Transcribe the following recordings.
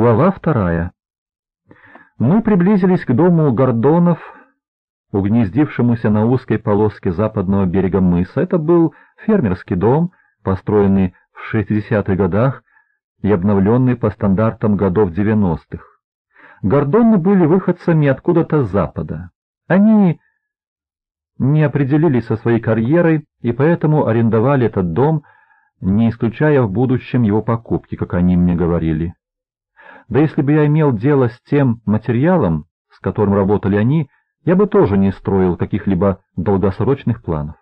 Глава вторая. Мы приблизились к дому Гордонов, угнездившемуся на узкой полоске западного берега мыса. Это был фермерский дом, построенный в 60-х годах и обновленный по стандартам годов 90-х. Гордоны были выходцами откуда-то с запада. Они не определились со своей карьерой и поэтому арендовали этот дом, не исключая в будущем его покупки, как они мне говорили. Да если бы я имел дело с тем материалом, с которым работали они, я бы тоже не строил каких-либо долгосрочных планов.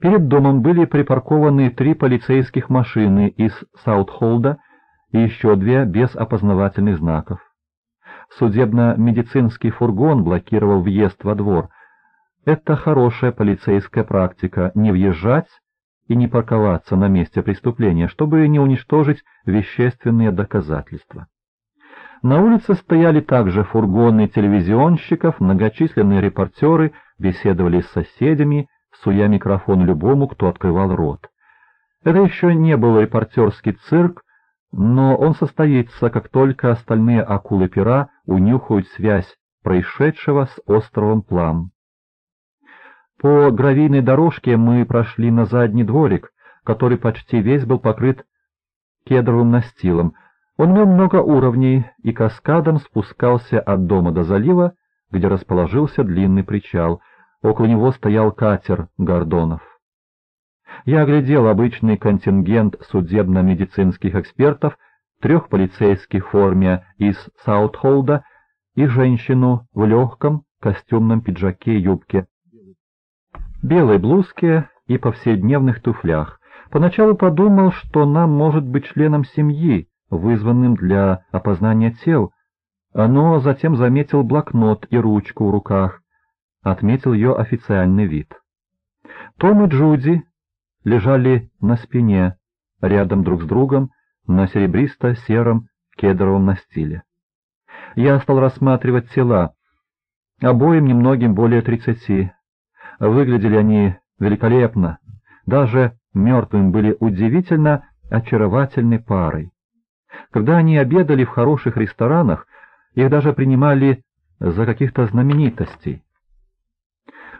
Перед домом были припаркованы три полицейских машины из Саутхолда и еще две без опознавательных знаков. Судебно-медицинский фургон блокировал въезд во двор. Это хорошая полицейская практика — не въезжать и не парковаться на месте преступления, чтобы не уничтожить вещественные доказательства. На улице стояли также фургоны телевизионщиков, многочисленные репортеры беседовали с соседями, суя микрофон любому, кто открывал рот. Это еще не был репортерский цирк, но он состоится, как только остальные акулы пера унюхают связь происшедшего с островом Плам. По гравийной дорожке мы прошли на задний дворик, который почти весь был покрыт кедровым настилом. Он имел много уровней и каскадом спускался от дома до залива, где расположился длинный причал. Около него стоял катер Гордонов. Я оглядел обычный контингент судебно-медицинских экспертов, трех полицейских в форме из Саутхолда и женщину в легком костюмном пиджаке и юбке белой блузке и повседневных туфлях. Поначалу подумал, что нам может быть членом семьи, вызванным для опознания тел, но затем заметил блокнот и ручку в руках, отметил ее официальный вид. Том и Джуди лежали на спине, рядом друг с другом, на серебристо-сером кедровом настиле. Я стал рассматривать тела, обоим немногим более тридцати, Выглядели они великолепно, даже мертвым были удивительно очаровательной парой. Когда они обедали в хороших ресторанах, их даже принимали за каких-то знаменитостей.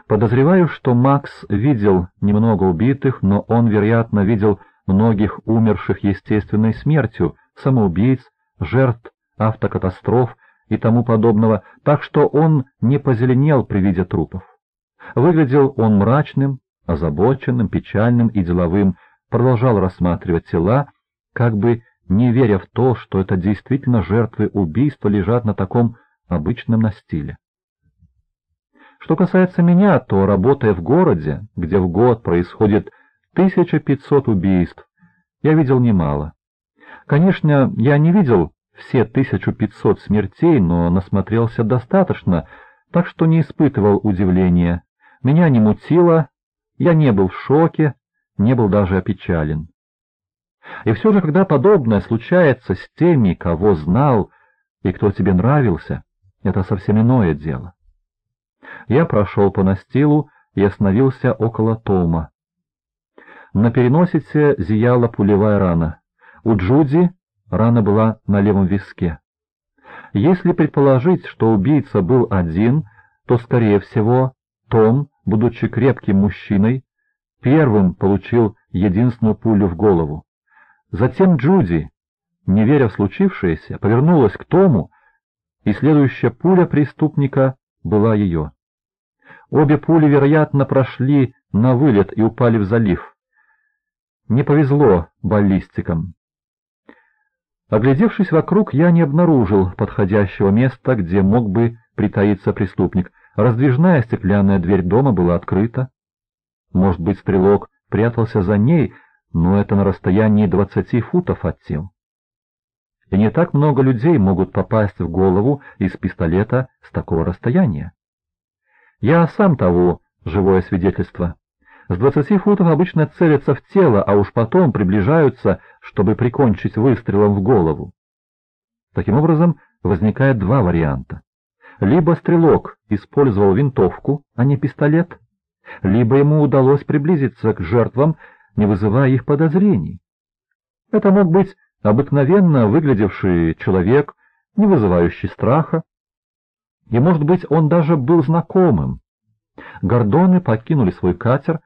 Подозреваю, что Макс видел немного убитых, но он, вероятно, видел многих умерших естественной смертью, самоубийц, жертв автокатастроф и тому подобного, так что он не позеленел при виде трупов. Выглядел он мрачным, озабоченным, печальным и деловым, продолжал рассматривать тела, как бы не веря в то, что это действительно жертвы убийства лежат на таком обычном настиле. Что касается меня, то, работая в городе, где в год происходит 1500 убийств, я видел немало. Конечно, я не видел все 1500 смертей, но насмотрелся достаточно, так что не испытывал удивления, меня не мутило, я не был в шоке, не был даже опечален. И все же, когда подобное случается с теми, кого знал и кто тебе нравился, это совсем иное дело. Я прошел по настилу и остановился около Тома. На переносице зияла пулевая рана. У Джуди рана была на левом виске. Если предположить, что убийца был один, то, скорее всего, том будучи крепким мужчиной, первым получил единственную пулю в голову. Затем Джуди, не веря в случившееся, повернулась к Тому, и следующая пуля преступника была ее. Обе пули, вероятно, прошли на вылет и упали в залив. Не повезло баллистикам. Оглядевшись вокруг, я не обнаружил подходящего места, где мог бы притаиться преступник — Раздвижная стеклянная дверь дома была открыта. Может быть, стрелок прятался за ней, но это на расстоянии двадцати футов от тел. И не так много людей могут попасть в голову из пистолета с такого расстояния. Я сам того живое свидетельство. С двадцати футов обычно целятся в тело, а уж потом приближаются, чтобы прикончить выстрелом в голову. Таким образом, возникает два варианта. Либо стрелок использовал винтовку, а не пистолет, либо ему удалось приблизиться к жертвам, не вызывая их подозрений. Это мог быть обыкновенно выглядевший человек, не вызывающий страха, и, может быть, он даже был знакомым. Гордоны покинули свой катер,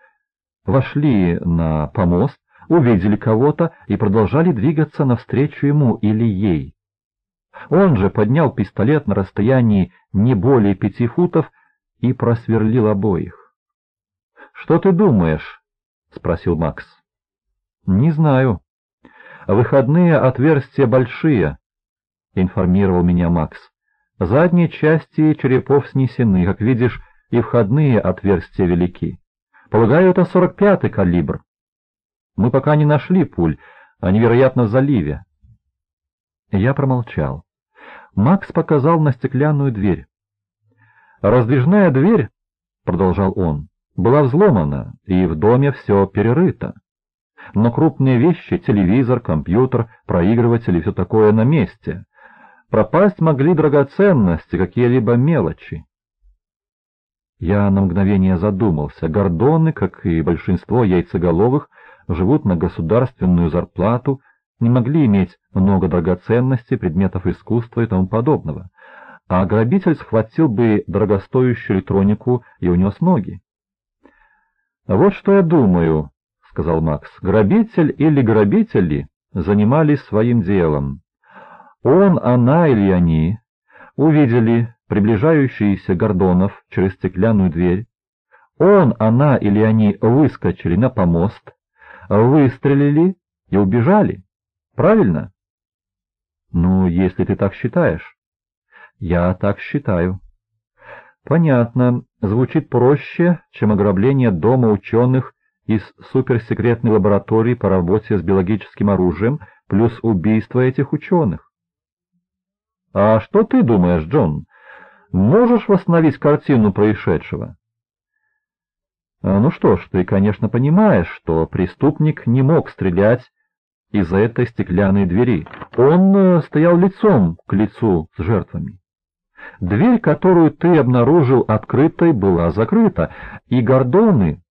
вошли на помост, увидели кого-то и продолжали двигаться навстречу ему или ей. Он же поднял пистолет на расстоянии не более пяти футов и просверлил обоих. — Что ты думаешь? — спросил Макс. — Не знаю. Выходные отверстия большие, — информировал меня Макс. Задние части черепов снесены, как видишь, и входные отверстия велики. Полагаю, это 45-й калибр. Мы пока не нашли пуль, они, вероятно, в заливе. Я промолчал. Макс показал на стеклянную дверь. «Раздвижная дверь», — продолжал он, — «была взломана, и в доме все перерыто. Но крупные вещи — телевизор, компьютер, проигрыватель и все такое на месте. Пропасть могли драгоценности, какие-либо мелочи. Я на мгновение задумался. Гордоны, как и большинство яйцеголовых, живут на государственную зарплату, не могли иметь много драгоценностей, предметов искусства и тому подобного. А грабитель схватил бы дорогостоящую электронику и унес ноги. «Вот что я думаю», — сказал Макс. «Грабитель или грабители занимались своим делом. Он, она или они увидели приближающийся Гордонов через стеклянную дверь. Он, она или они выскочили на помост, выстрелили и убежали. Правильно? Ну, если ты так считаешь. Я так считаю. Понятно. Звучит проще, чем ограбление дома ученых из суперсекретной лаборатории по работе с биологическим оружием плюс убийство этих ученых. «А что ты думаешь, Джон? Можешь восстановить картину происшедшего?» а, «Ну что ж, ты, конечно, понимаешь, что преступник не мог стрелять из-за этой стеклянной двери. Он э, стоял лицом к лицу с жертвами. Дверь, которую ты обнаружил открытой, была закрыта, и гордоны,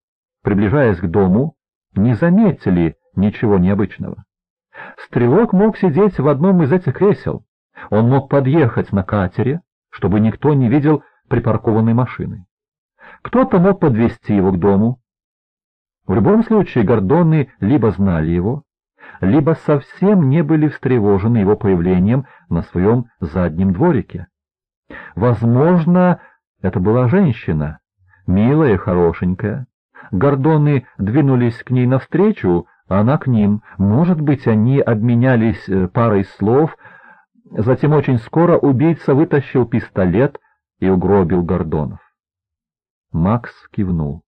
приближаясь к дому, не заметили ничего необычного. Стрелок мог сидеть в одном из этих кресел. Он мог подъехать на катере, чтобы никто не видел припаркованной машины. Кто-то мог подвести его к дому. В любом случае Гордоны либо знали его, либо совсем не были встревожены его появлением на своем заднем дворике. Возможно, это была женщина, милая хорошенькая. Гордоны двинулись к ней навстречу, а она к ним. Может быть, они обменялись э, парой слов, Затем очень скоро убийца вытащил пистолет и угробил Гордонов. Макс кивнул.